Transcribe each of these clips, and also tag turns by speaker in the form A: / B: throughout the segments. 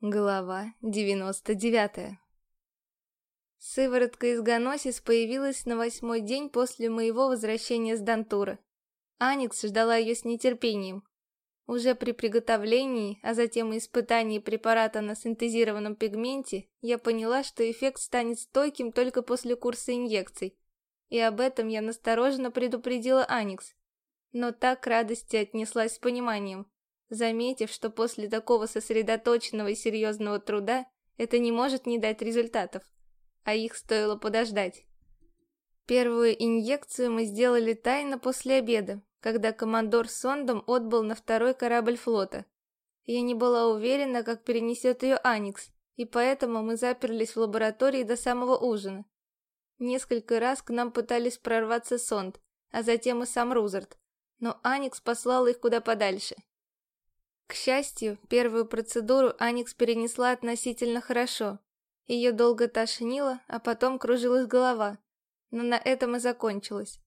A: Глава 99 Сыворотка из Ганосис появилась на восьмой день после моего возвращения с Дантура. Аникс ждала ее с нетерпением. Уже при приготовлении, а затем и испытании препарата на синтезированном пигменте, я поняла, что эффект станет стойким только после курса инъекций. И об этом я настороженно предупредила Аникс. Но так радости отнеслась с пониманием заметив, что после такого сосредоточенного и серьезного труда это не может не дать результатов, а их стоило подождать. Первую инъекцию мы сделали тайно после обеда, когда командор с сондом отбыл на второй корабль флота. Я не была уверена, как перенесет ее Аникс, и поэтому мы заперлись в лаборатории до самого ужина. Несколько раз к нам пытались прорваться сонд, а затем и сам Рузерт, но Аникс послала их куда подальше. К счастью, первую процедуру Аникс перенесла относительно хорошо. Ее долго тошнило, а потом кружилась голова. Но на этом и закончилось.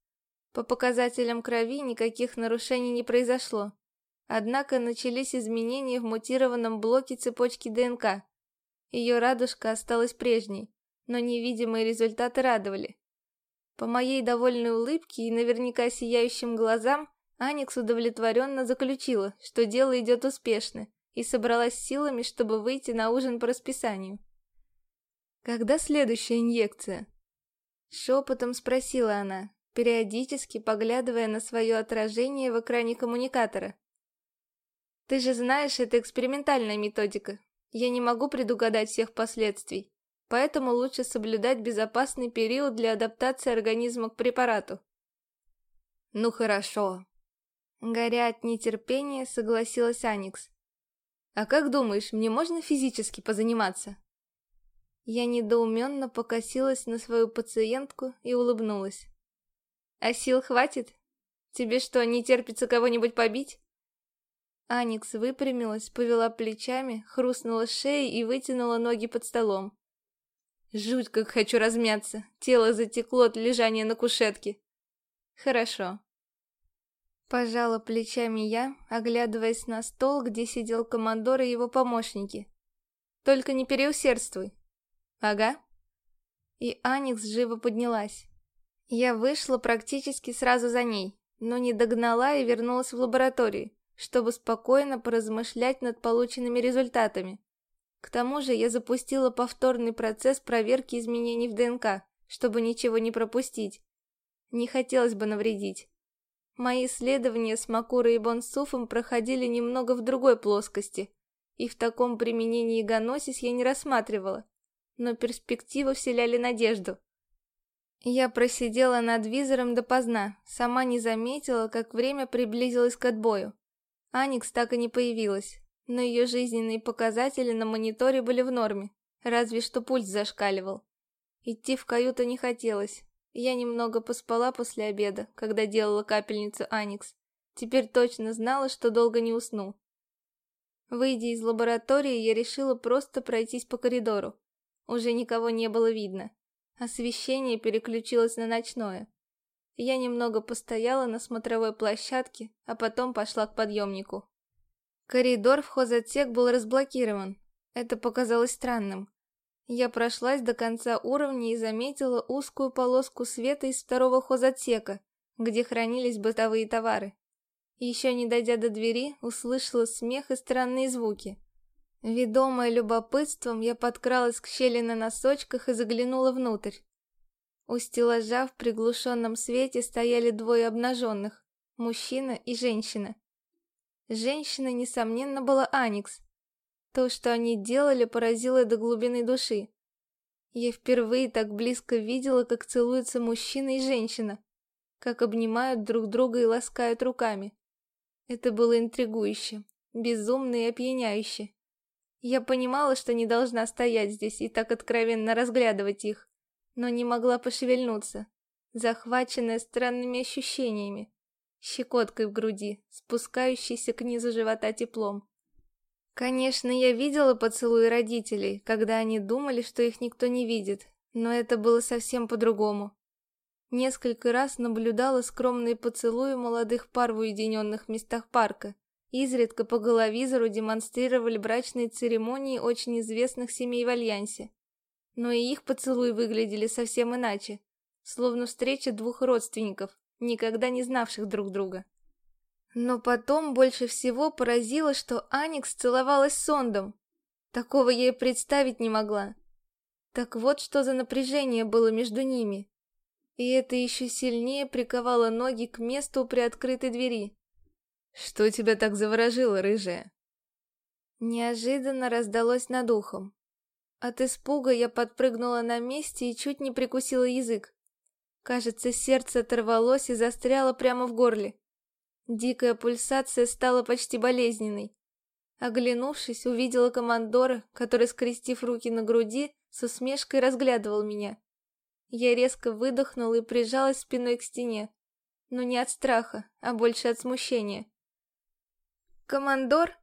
A: По показателям крови никаких нарушений не произошло. Однако начались изменения в мутированном блоке цепочки ДНК. Ее радужка осталась прежней, но невидимые результаты радовали. По моей довольной улыбке и наверняка сияющим глазам Аникс удовлетворенно заключила, что дело идет успешно, и собралась силами, чтобы выйти на ужин по расписанию. «Когда следующая инъекция?» Шепотом спросила она, периодически поглядывая на свое отражение в экране коммуникатора. «Ты же знаешь, это экспериментальная методика. Я не могу предугадать всех последствий, поэтому лучше соблюдать безопасный период для адаптации организма к препарату». «Ну хорошо», Горя от нетерпения, согласилась Аникс. «А как думаешь, мне можно физически позаниматься?» Я недоуменно покосилась на свою пациентку и улыбнулась. «А сил хватит? Тебе что, не терпится кого-нибудь побить?» Аникс выпрямилась, повела плечами, хрустнула шеей и вытянула ноги под столом. «Жуть, как хочу размяться! Тело затекло от лежания на кушетке!» «Хорошо, Пожала плечами я, оглядываясь на стол, где сидел командор и его помощники. Только не переусердствуй. Ага. И Аникс живо поднялась. Я вышла практически сразу за ней, но не догнала и вернулась в лабораторию, чтобы спокойно поразмышлять над полученными результатами. К тому же я запустила повторный процесс проверки изменений в ДНК, чтобы ничего не пропустить. Не хотелось бы навредить. Мои исследования с Макурой и Бонсуфом проходили немного в другой плоскости, и в таком применении ганосис я не рассматривала, но перспективы вселяли надежду. Я просидела над визором допоздна, сама не заметила, как время приблизилось к отбою. Аникс так и не появилась, но ее жизненные показатели на мониторе были в норме, разве что пульс зашкаливал. Идти в каюту не хотелось, я немного поспала после обеда, когда делала капельницу Аникс. Теперь точно знала, что долго не усну. Выйдя из лаборатории, я решила просто пройтись по коридору. Уже никого не было видно. Освещение переключилось на ночное. Я немного постояла на смотровой площадке, а потом пошла к подъемнику. Коридор в хозотсек был разблокирован. Это показалось странным. Я прошлась до конца уровня и заметила узкую полоску света из второго хозотсека, где хранились бытовые товары. Еще не дойдя до двери, услышала смех и странные звуки. Ведомая любопытством, я подкралась к щели на носочках и заглянула внутрь. У стеллажа в приглушенном свете стояли двое обнаженных, мужчина и женщина. Женщина, несомненно, была Аникс, то, что они делали, поразило до глубины души. Я впервые так близко видела, как целуются мужчина и женщина, как обнимают друг друга и ласкают руками. Это было интригующе, безумно и опьяняюще. Я понимала, что не должна стоять здесь и так откровенно разглядывать их, но не могла пошевельнуться, захваченная странными ощущениями, щекоткой в груди, спускающейся к низу живота теплом. Конечно, я видела поцелуи родителей, когда они думали, что их никто не видит, но это было совсем по-другому. Несколько раз наблюдала скромные поцелуи молодых пар в уединенных местах парка, Изредка по головизору демонстрировали брачные церемонии очень известных семей в Альянсе. Но и их поцелуи выглядели совсем иначе, словно встреча двух родственников, никогда не знавших друг друга. Но потом больше всего поразило, что Аникс целовалась с Сондом. Такого я и представить не могла. Так вот, что за напряжение было между ними. И это еще сильнее приковало ноги к месту при открытой двери.
B: «Что тебя так заворожило, рыжая?»
A: Неожиданно раздалось над ухом. От испуга я подпрыгнула на месте и чуть не прикусила язык. Кажется, сердце оторвалось и застряло прямо в горле. Дикая пульсация стала почти болезненной. Оглянувшись, увидела командора, который, скрестив руки на груди, с усмешкой разглядывал меня. Я резко выдохнула и прижалась спиной к стене. Но не от страха, а больше от смущения. «Командор?»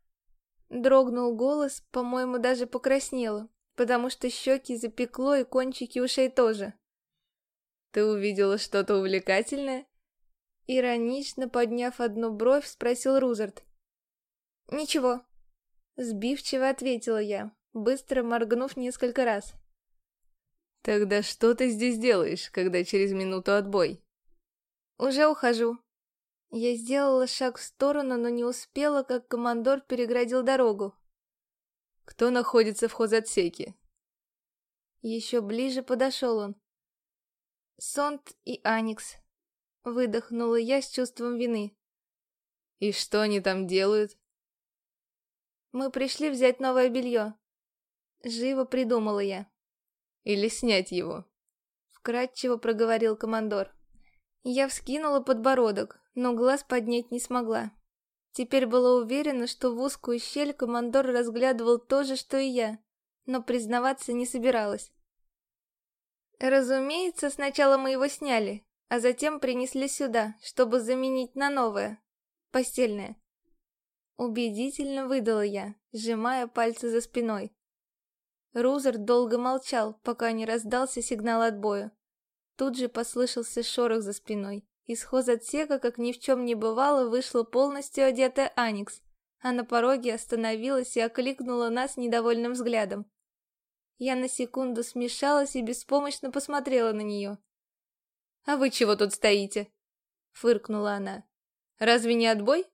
A: Дрогнул голос, по-моему, даже покраснело, потому что щеки запекло и кончики ушей тоже.
B: «Ты увидела что-то увлекательное?»
A: Иронично подняв одну бровь, спросил Рузерт. «Ничего», — сбивчиво ответила я, быстро моргнув несколько раз.
B: «Тогда что ты здесь делаешь, когда через минуту отбой?»
A: «Уже ухожу», я сделала шаг в сторону, но не успела, как командор переградил дорогу.
B: «Кто находится в хозотсеке?»
A: Еще ближе подошел он. «Сонт и Аникс», — выдохнула я с чувством вины.
B: «И что они там делают?»
A: «Мы пришли взять новое белье». Живо придумала я.
B: «Или снять его?»
A: Вкратчиво проговорил командор. Я вскинула подбородок, но глаз поднять не смогла. Теперь была уверена, что в узкую щель командор разглядывал то же, что и я, но признаваться не собиралась. Разумеется, сначала мы его сняли, а затем принесли сюда, чтобы заменить на новое, постельное. Убедительно выдала я, сжимая пальцы за спиной. Рузер долго молчал, пока не раздался сигнал отбоя. Тут же послышался шорох за спиной. Из хозотсека, как ни в чем не бывало, вышла полностью одетая Аникс, а на пороге остановилась и окликнула нас недовольным взглядом. Я на секунду смешалась и беспомощно посмотрела на нее.
B: «А вы чего тут стоите?» — фыркнула она. «Разве не отбой?»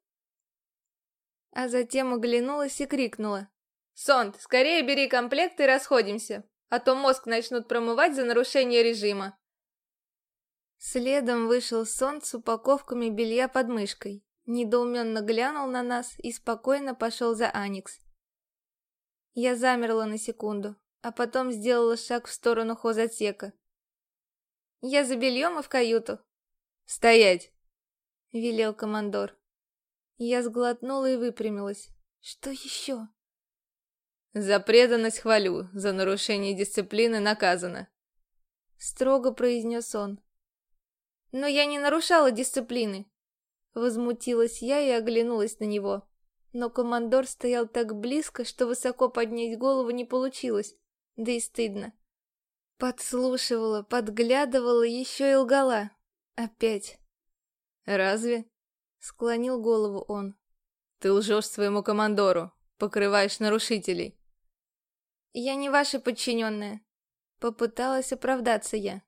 A: А затем оглянулась и крикнула.
B: «Сонд, скорее бери комплект и расходимся, а то мозг начнут промывать за нарушение режима».
A: Следом вышел сон с упаковками белья под мышкой, недоуменно глянул на нас и спокойно пошел за Аникс. Я замерла на секунду, а потом сделала шаг в сторону хозотсека. «Я за бельем и в каюту».
B: «Стоять!»
A: — велел командор. Я сглотнула и выпрямилась. «Что еще?»
B: «За преданность хвалю, за нарушение дисциплины наказано», —
A: строго произнес он. Но я не нарушала дисциплины. Возмутилась я и оглянулась на него. Но командор стоял так близко, что высоко поднять голову не получилось. Да и стыдно. Подслушивала, подглядывала, еще и лгала. Опять.
B: «Разве?»
A: — склонил голову он.
B: «Ты лжешь своему командору, покрываешь нарушителей».
A: «Я не ваша подчиненная», — попыталась оправдаться я.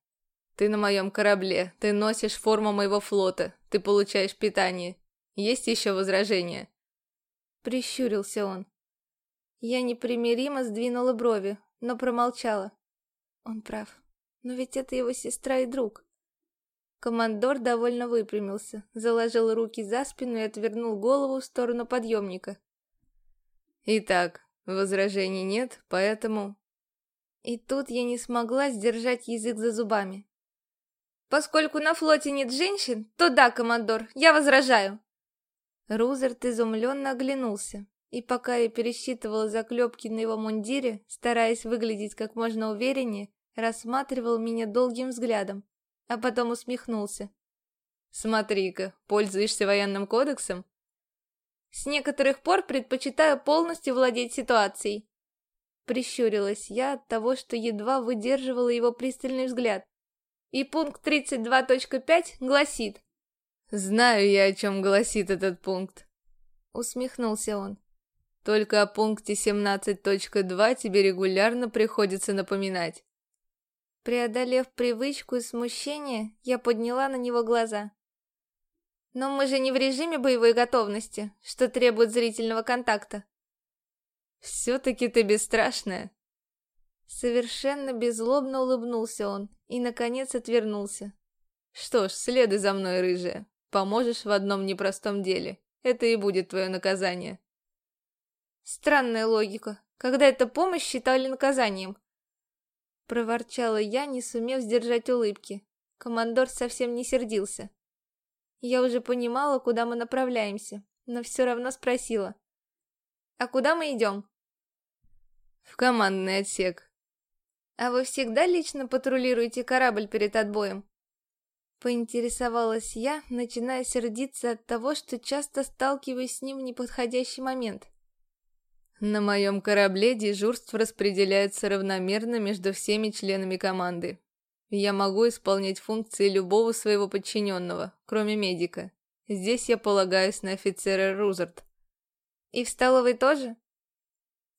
B: Ты на моем корабле, ты носишь форму моего флота, ты получаешь питание. Есть еще возражения?»
A: Прищурился он. Я непримиримо сдвинула брови, но промолчала. Он прав. Но ведь это его сестра и друг. Командор довольно выпрямился, заложил руки за спину и отвернул голову в сторону подъемника.
B: «Итак, возражений нет, поэтому...»
A: И тут я не смогла сдержать язык за зубами. Поскольку на флоте нет женщин, то да, командор, я возражаю. Рузерт изумленно оглянулся, и пока я пересчитывала заклепки на его мундире, стараясь выглядеть как можно увереннее, рассматривал меня долгим взглядом, а потом усмехнулся.
B: «Смотри-ка, пользуешься военным кодексом?»
A: «С некоторых пор предпочитаю полностью владеть ситуацией». Прищурилась я от того, что едва выдерживала его пристальный взгляд. И пункт 32.5 гласит.
B: Знаю я, о чем гласит этот пункт.
A: усмехнулся он.
B: Только о пункте 17.2 тебе регулярно приходится напоминать.
A: Преодолев привычку и смущение, я подняла на него глаза. Но мы же не в режиме боевой готовности, что требует зрительного контакта.
B: Все-таки ты бесстрашная.
A: Совершенно беззлобно улыбнулся он и, наконец, отвернулся.
B: Что ж, следуй за мной, рыжая. Поможешь в одном непростом деле. Это и будет твое наказание.
A: Странная логика. Когда эта помощь считали наказанием? Проворчала я, не сумев сдержать улыбки. Командор совсем не сердился. Я уже понимала, куда мы направляемся, но все равно спросила. «А куда мы идем?»
B: «В командный отсек».
A: «А вы всегда лично патрулируете корабль перед отбоем?» Поинтересовалась я, начиная сердиться от того, что часто сталкиваюсь с ним в неподходящий момент.
B: На моем корабле дежурство распределяется равномерно между всеми членами команды. Я могу исполнять функции любого своего подчиненного, кроме медика. Здесь я полагаюсь на офицера Рузерт.
A: И в столовой тоже?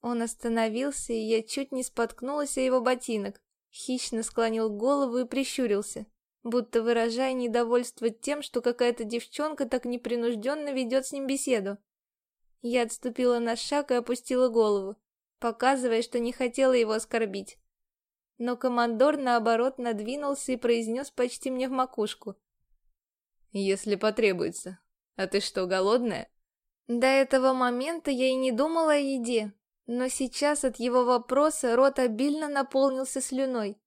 A: Он остановился, и я чуть не споткнулась о его ботинок. Хищно склонил голову и прищурился будто выражая недовольство тем, что какая-то девчонка так непринужденно ведет с ним беседу. Я отступила на шаг и опустила голову, показывая, что не хотела его оскорбить. Но командор, наоборот, надвинулся и произнес почти мне в макушку.
B: «Если потребуется. А ты что, голодная?»
A: До этого момента я и не думала о еде, но сейчас от его вопроса рот обильно наполнился слюной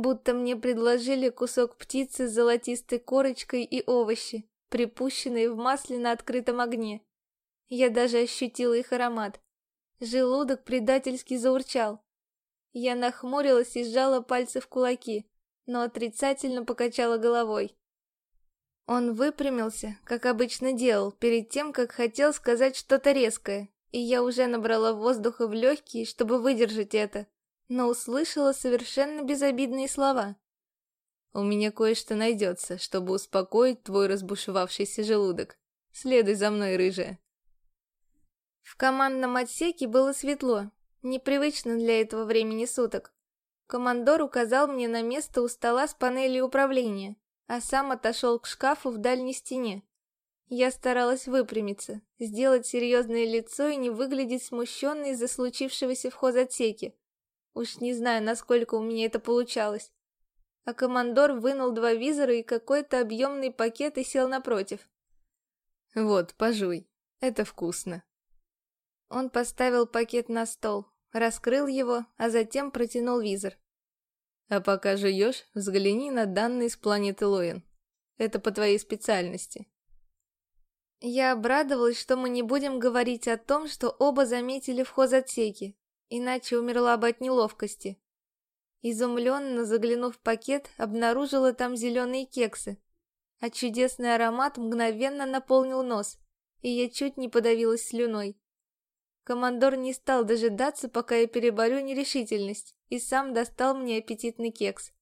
A: будто мне предложили кусок птицы с золотистой корочкой и овощи, припущенные в масле на открытом огне. Я даже ощутила их аромат. Желудок предательски заурчал. Я нахмурилась и сжала пальцы в кулаки, но отрицательно покачала головой. Он выпрямился, как обычно делал, перед тем, как хотел сказать что-то резкое, и я уже набрала воздуха в легкие, чтобы выдержать это но услышала совершенно безобидные слова.
B: «У меня кое-что найдется, чтобы успокоить твой разбушевавшийся желудок. Следуй за мной, рыжая».
A: В командном отсеке было светло, непривычно для этого времени суток. Командор указал мне на место у стола с панелью управления, а сам отошел к шкафу в дальней стене. Я старалась выпрямиться, сделать серьезное лицо и не выглядеть смущенной из-за случившегося в хозотсеке. Уж не знаю, насколько у меня это получалось. А командор вынул два визора и какой-то объемный пакет и сел напротив.
B: «Вот, пожуй. Это вкусно».
A: Он поставил пакет на стол, раскрыл его, а затем протянул визор.
B: «А пока жуешь, взгляни на данные с планеты Лоин. Это по твоей специальности».
A: Я обрадовалась, что мы не будем говорить о том, что оба заметили в хозотсеке, иначе умерла бы от неловкости. Изумленно заглянув в пакет, обнаружила там зеленые кексы, а чудесный аромат мгновенно наполнил нос, и я чуть не подавилась слюной. Командор не стал дожидаться, пока я переборю нерешительность, и сам достал мне аппетитный кекс.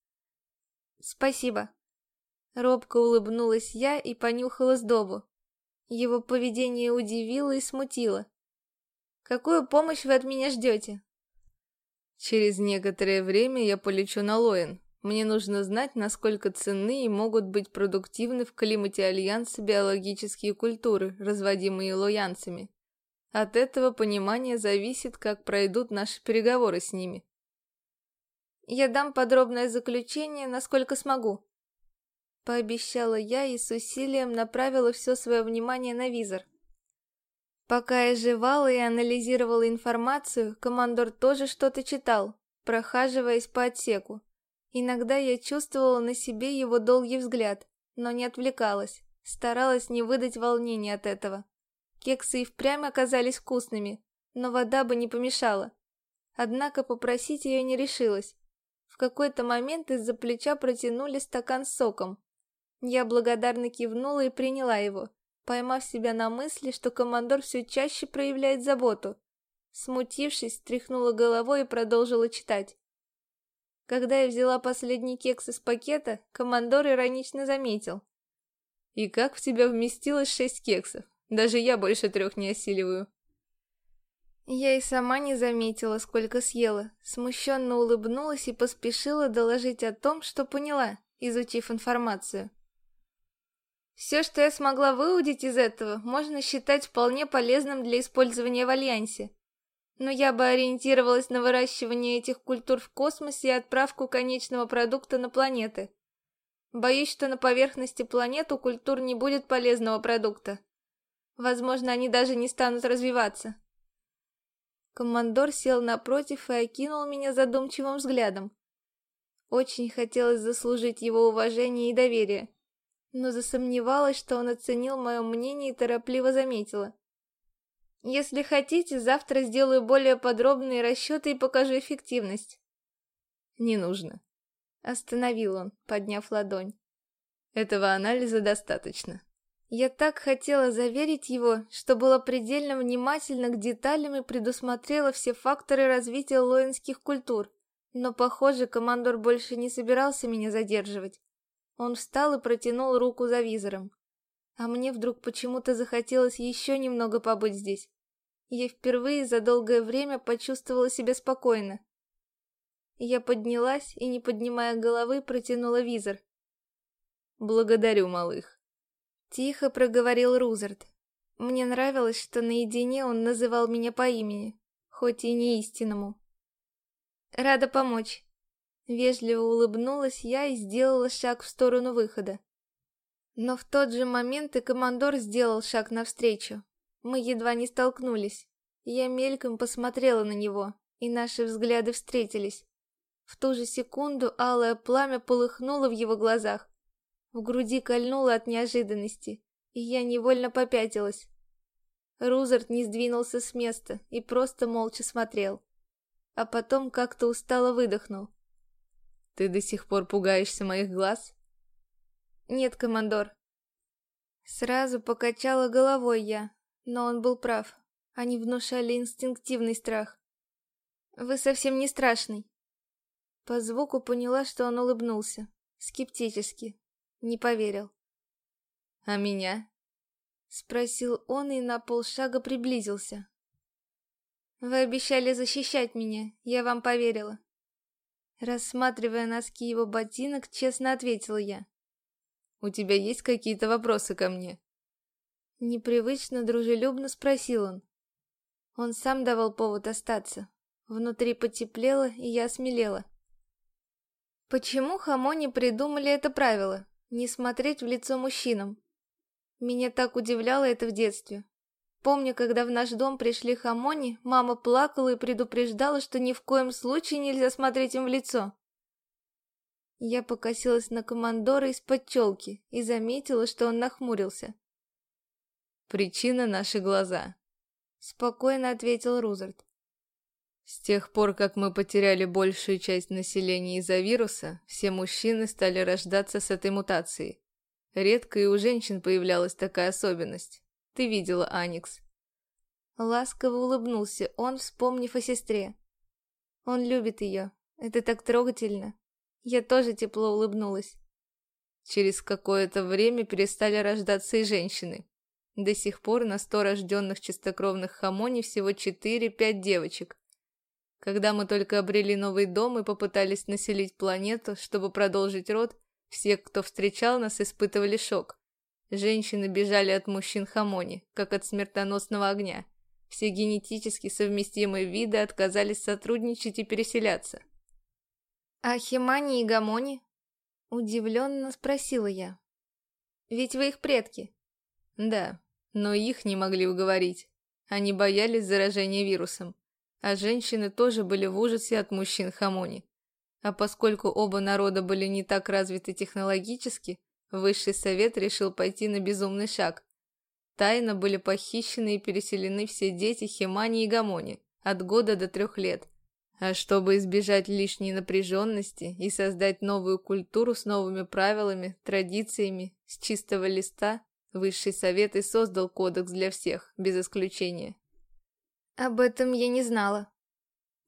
A: «Спасибо». Робко улыбнулась я и понюхала сдобу. Его поведение удивило и смутило. Какую помощь вы от меня ждете?»
B: «Через некоторое время я полечу на Лоин. Мне нужно знать, насколько ценны и могут быть продуктивны в климате Альянса биологические культуры, разводимые лоянцами. От этого понимания зависит, как пройдут наши переговоры с ними».
A: «Я дам подробное заключение, насколько смогу», — пообещала я и с усилием направила все свое внимание на визор. Пока я жевала и анализировала информацию, командор тоже что-то читал, прохаживаясь по отсеку. Иногда я чувствовала на себе его долгий взгляд, но не отвлекалась, старалась не выдать волнения от этого. Кексы и впрямь оказались вкусными, но вода бы не помешала. Однако попросить ее не решилась. В какой-то момент из-за плеча протянули стакан с соком. Я благодарно кивнула и приняла его, поймав себя на мысли, что командор все чаще проявляет заботу. Смутившись, тряхнула головой и продолжила читать. Когда я взяла последний кекс из пакета, командор иронично заметил.
B: «И как в тебя вместилось шесть кексов? Даже я больше трех не осиливаю.
A: Я и сама не заметила, сколько съела, смущенно улыбнулась и поспешила доложить о том, что поняла, изучив информацию. Все, что я смогла выудить из этого, можно считать вполне полезным для использования в Альянсе. Но я бы ориентировалась на выращивание этих культур в космосе и отправку конечного продукта на планеты. Боюсь, что на поверхности планет у культур не будет полезного продукта. Возможно, они даже не станут развиваться. Командор сел напротив и окинул меня задумчивым взглядом. Очень хотелось заслужить его уважение и доверие, но засомневалась, что он оценил мое мнение и торопливо заметила. Если хотите, завтра сделаю более подробные расчеты и покажу эффективность.
B: Не нужно.
A: Остановил он, подняв ладонь.
B: Этого анализа достаточно.
A: Я так хотела заверить его, что была предельно внимательна к деталям и предусмотрела все факторы развития лоинских культур. Но, похоже, командор больше не собирался меня задерживать. Он встал и протянул руку за визором. А мне вдруг почему-то захотелось еще немного побыть здесь. Я впервые за долгое время почувствовала себя спокойно. Я поднялась и, не поднимая головы, протянула визор.
B: «Благодарю, малых».
A: Тихо проговорил Рузерт. Мне нравилось, что наедине он называл меня по имени, хоть и не истинному. Рада помочь. Вежливо улыбнулась я и сделала шаг в сторону выхода. Но в тот же момент и командор сделал шаг навстречу. Мы едва не столкнулись. Я мельком посмотрела на него, и наши взгляды встретились. В ту же секунду алое пламя полыхнуло в его глазах. В груди кольнуло от неожиданности, и я невольно попятилась. Рузерт не сдвинулся с места и просто молча смотрел. А потом как-то устало выдохнул.
B: «Ты до сих пор пугаешься моих глаз?»
A: «Нет, командор». Сразу покачала головой я, но он был прав. Они внушали инстинктивный страх. «Вы совсем не страшный». По звуку поняла, что он улыбнулся. Скептически. Не поверил.
B: «А меня?»
A: Спросил он и на полшага приблизился. «Вы обещали защищать меня, я вам поверила». Рассматривая носки его ботинок, честно ответила я.
B: «У тебя есть какие-то вопросы ко мне?»
A: Непривычно дружелюбно спросил он. Он сам давал повод остаться. Внутри потеплело, и я осмелела. Почему Хамони придумали это правило? Не смотреть в лицо мужчинам? Меня так удивляло это в детстве. Помню, когда в наш дом пришли Хамони, мама плакала и предупреждала, что ни в коем случае нельзя смотреть им в лицо. Я покосилась на командора из-под челки и заметила, что он нахмурился.
B: «Причина — наши глаза», —
A: спокойно ответил Рузерт.
B: С тех пор, как мы потеряли большую часть населения из-за вируса, все мужчины стали рождаться с этой мутацией. Редко и у женщин появлялась такая особенность. Ты видела Аникс.
A: Ласково улыбнулся он, вспомнив о сестре. Он любит ее. Это так трогательно. Я тоже тепло улыбнулась.
B: Через какое-то время перестали рождаться и женщины. До сих пор на сто рожденных чистокровных хамони всего 4-5 девочек. Когда мы только обрели новый дом и попытались населить планету, чтобы продолжить род, все, кто встречал нас, испытывали шок. Женщины бежали от мужчин Хамони, как от смертоносного огня. Все генетически совместимые виды отказались сотрудничать и переселяться.
A: «А Химани и Гамони?» – удивленно спросила я. «Ведь вы их предки».
B: «Да, но их не могли уговорить. Они боялись заражения вирусом а женщины тоже были в ужасе от мужчин Хамони. А поскольку оба народа были не так развиты технологически, Высший Совет решил пойти на безумный шаг. Тайно были похищены и переселены все дети Химани и Гамони от года до трех лет. А чтобы избежать лишней напряженности и создать новую культуру с новыми правилами, традициями, с чистого листа, Высший Совет и создал кодекс для всех, без исключения.
A: Об этом я не знала.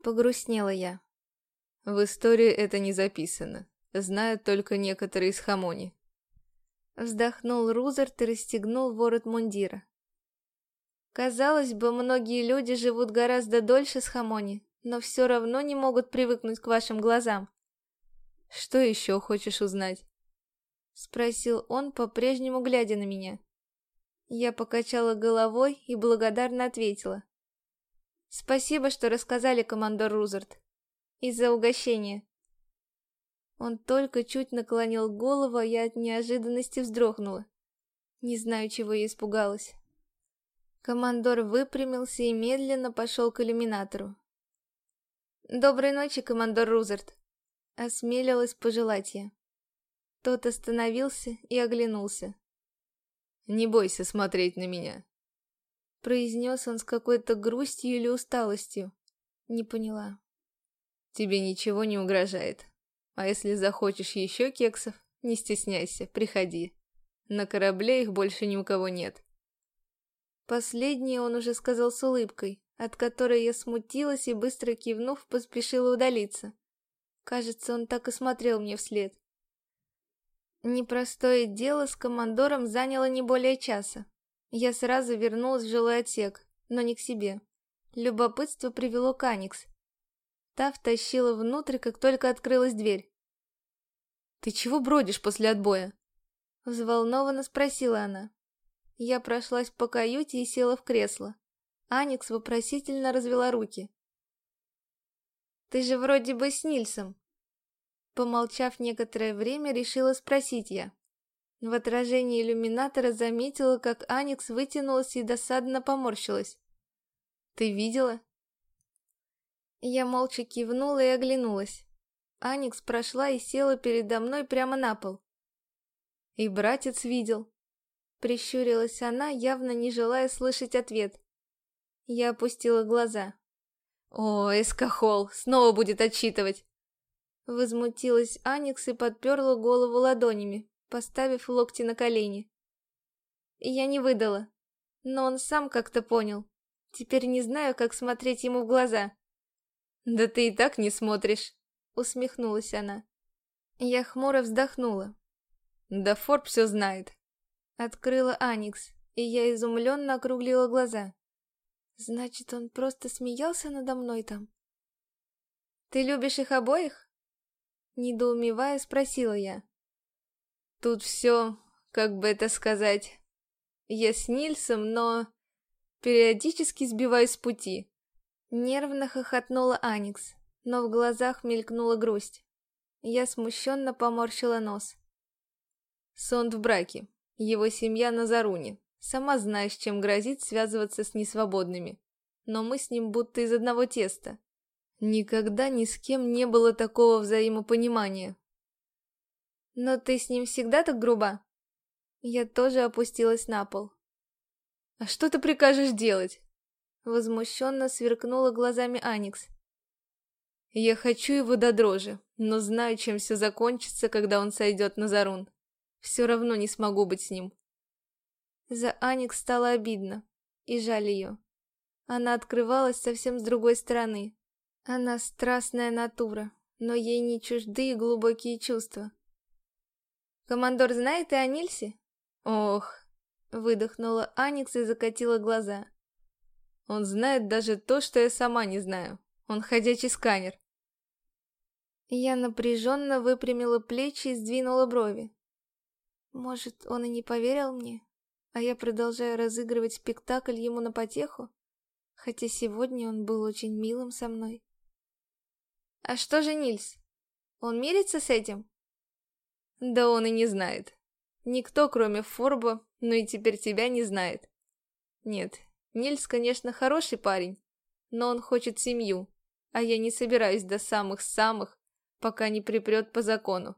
A: Погрустнела я.
B: В истории это не записано. Знают только некоторые из Хамони.
A: Вздохнул Рузерт и расстегнул ворот мундира. Казалось бы, многие люди живут гораздо дольше с Хамони, но все равно не могут привыкнуть к вашим глазам.
B: Что еще хочешь узнать?
A: Спросил он, по-прежнему глядя на меня. Я покачала головой и благодарно ответила. Спасибо, что рассказали, командор Рузерт. Из-за угощения. Он только чуть наклонил голову, а я от неожиданности вздрогнула. Не знаю, чего я испугалась. Командор выпрямился и медленно пошел к иллюминатору. «Доброй ночи, командор Рузерт!» Осмелилась пожелать я. Тот остановился и оглянулся.
B: «Не бойся смотреть на меня!»
A: Произнес он с какой-то грустью или усталостью. Не поняла.
B: «Тебе ничего не угрожает. А если захочешь еще кексов, не стесняйся, приходи. На корабле их больше ни у кого нет.
A: Последнее он уже сказал с улыбкой, от которой я смутилась и, быстро кивнув, поспешила удалиться. Кажется, он так и смотрел мне вслед. Непростое дело с командором заняло не более часа. Я сразу вернулась в жилой отсек, но не к себе. Любопытство привело к. Та втащила внутрь, как только открылась дверь.
B: «Ты чего бродишь после отбоя?»
A: Взволнованно спросила она. Я прошлась по каюте и села в кресло. Аникс вопросительно развела руки. «Ты же вроде бы с Нильсом». Помолчав некоторое время, решила спросить я. В отражении иллюминатора заметила, как Аникс вытянулась и досадно поморщилась. «Ты видела?» Я молча кивнула и оглянулась. Аникс прошла и села передо мной прямо на пол. И братец видел. Прищурилась она, явно не желая слышать ответ. Я опустила глаза.
B: «О, Эскахол, снова будет отчитывать!»
A: Возмутилась Аникс и подперла голову ладонями, поставив локти на колени. Я не выдала, но он сам как-то понял. Теперь не знаю, как смотреть ему в глаза.
B: «Да ты и так не смотришь», —
A: усмехнулась она. Я хмуро вздохнула.
B: «Да Форб все знает.
A: Открыла Аникс, и я изумленно округлила глаза. Значит, он просто смеялся надо мной там? Ты любишь их обоих? Недоумевая, спросила я.
B: Тут все, как бы это сказать, я с Нильсом, но периодически сбиваюсь с пути.
A: Нервно хохотнула Аникс, но в глазах мелькнула грусть. Я смущенно поморщила нос.
B: Сонд в браке. Его семья на Заруне. Сама знаешь, чем грозит связываться с несвободными. Но мы с ним будто из одного теста. Никогда ни с кем не было такого взаимопонимания.
A: Но ты с ним всегда так груба? Я тоже опустилась на пол.
B: А что ты прикажешь делать?
A: Возмущенно сверкнула глазами Аникс.
B: Я хочу его до дрожи, но знаю, чем все закончится, когда он сойдет на Зарун. Все равно не смогу быть с ним.
A: За Аник стало обидно и жаль ее. Она открывалась совсем с другой стороны. Она страстная натура, но ей не чужды и глубокие чувства. «Командор знает и о Нильсе?»
B: «Ох!» — выдохнула Аникс и закатила глаза. «Он знает даже то, что я сама не знаю. Он ходячий сканер».
A: Я напряженно выпрямила плечи и сдвинула брови. Может, он и не поверил мне, а я продолжаю разыгрывать спектакль ему на потеху, хотя сегодня он был очень милым со мной. А что же Нильс? Он мирится с этим?
B: Да он и не знает. Никто, кроме Форба, ну и теперь тебя не знает. Нет, Нильс, конечно, хороший парень, но он хочет семью, а я не собираюсь до самых-самых, пока не припрет по закону.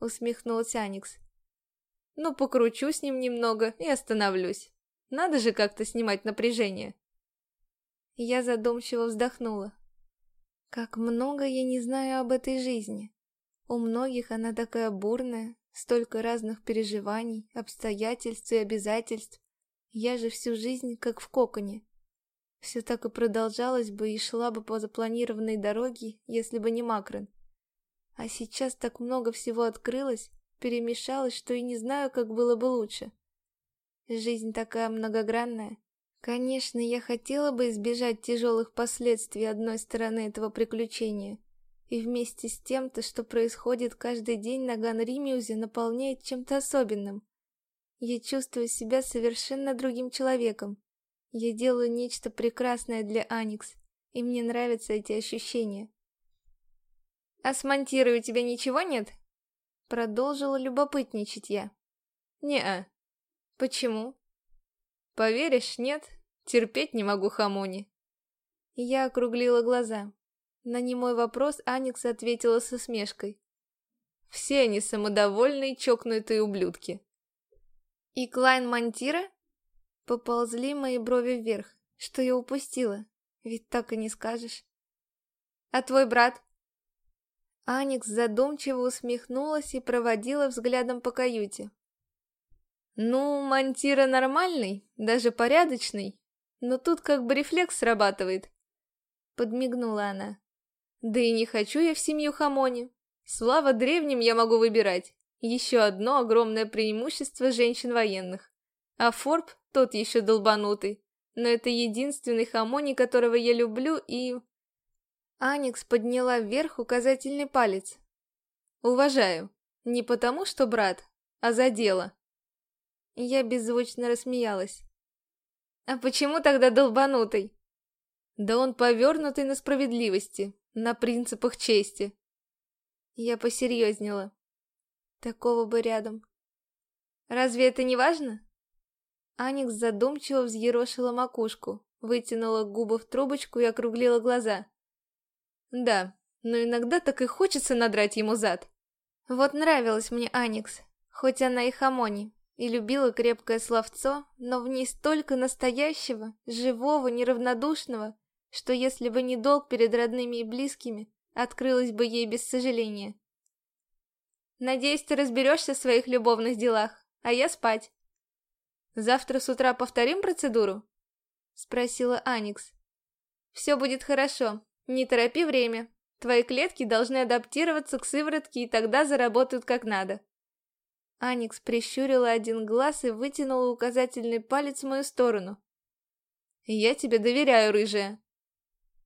B: Усмехнулся Аникс. Ну, покручу с ним немного и остановлюсь. Надо же как-то снимать напряжение.
A: Я задумчиво вздохнула. Как много я не знаю об этой жизни. У многих она такая бурная, столько разных переживаний, обстоятельств и обязательств. Я же всю жизнь как в коконе. Все так и продолжалось бы и шла бы по запланированной дороге, если бы не Макрон. А сейчас так много всего открылось, перемешалось, что и не знаю, как было бы лучше. Жизнь такая многогранная. Конечно, я хотела бы избежать тяжелых последствий одной стороны этого приключения. И вместе с тем-то, что происходит каждый день на Ганримиузе, наполняет чем-то особенным. Я чувствую себя совершенно другим человеком. Я делаю нечто прекрасное для Аникс, и мне нравятся эти ощущения. «А смонтирую тебя ничего нет?» Продолжила любопытничать я.
B: «Не-а».
A: «Почему?»
B: «Поверишь, нет, терпеть не могу хамони».
A: Я округлила глаза. На немой вопрос Аникс ответила со смешкой.
B: «Все они самодовольные чокнутые ублюдки».
A: «И Клайн Мантира?» Поползли мои брови вверх. Что я упустила? Ведь так и не скажешь. «А твой брат?» Аникс задумчиво усмехнулась и проводила взглядом по каюте.
B: Ну, Мантира нормальный, даже порядочный, но тут как бы рефлекс срабатывает. Подмигнула она. Да и не хочу я в семью Хамони. Слава древним я могу выбирать. Еще одно огромное преимущество женщин военных. А Форб тот еще долбанутый. Но это единственный Хамони, которого я люблю и...
A: Аникс подняла вверх указательный палец.
B: Уважаю. Не потому, что брат, а за дело.
A: Я беззвучно рассмеялась. «А почему тогда долбанутый?»
B: «Да он повернутый на справедливости, на принципах чести».
A: Я посерьезнела. Такого бы рядом. «Разве это не важно?» Аникс задумчиво взъерошила макушку, вытянула губы в трубочку и округлила глаза.
B: «Да, но иногда так и хочется надрать ему зад».
A: Вот нравилась мне Аникс, хоть она и хамони, и любила крепкое словцо, но в ней столько настоящего, живого, неравнодушного, что если бы не долг перед родными и близкими, открылось бы ей без сожаления. «Надеюсь, ты разберешься в своих любовных делах, а я спать».
B: «Завтра с утра повторим процедуру?»
A: — спросила Аникс. «Все будет хорошо, не торопи время. Твои клетки должны адаптироваться к сыворотке, и тогда заработают как надо». Аникс прищурила один глаз и вытянула указательный палец в мою сторону.
B: «Я тебе доверяю, рыжая!»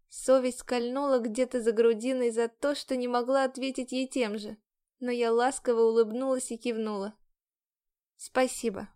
A: Совесть скольнула где-то за грудиной за то, что не могла ответить ей тем же, но я ласково улыбнулась и кивнула. «Спасибо».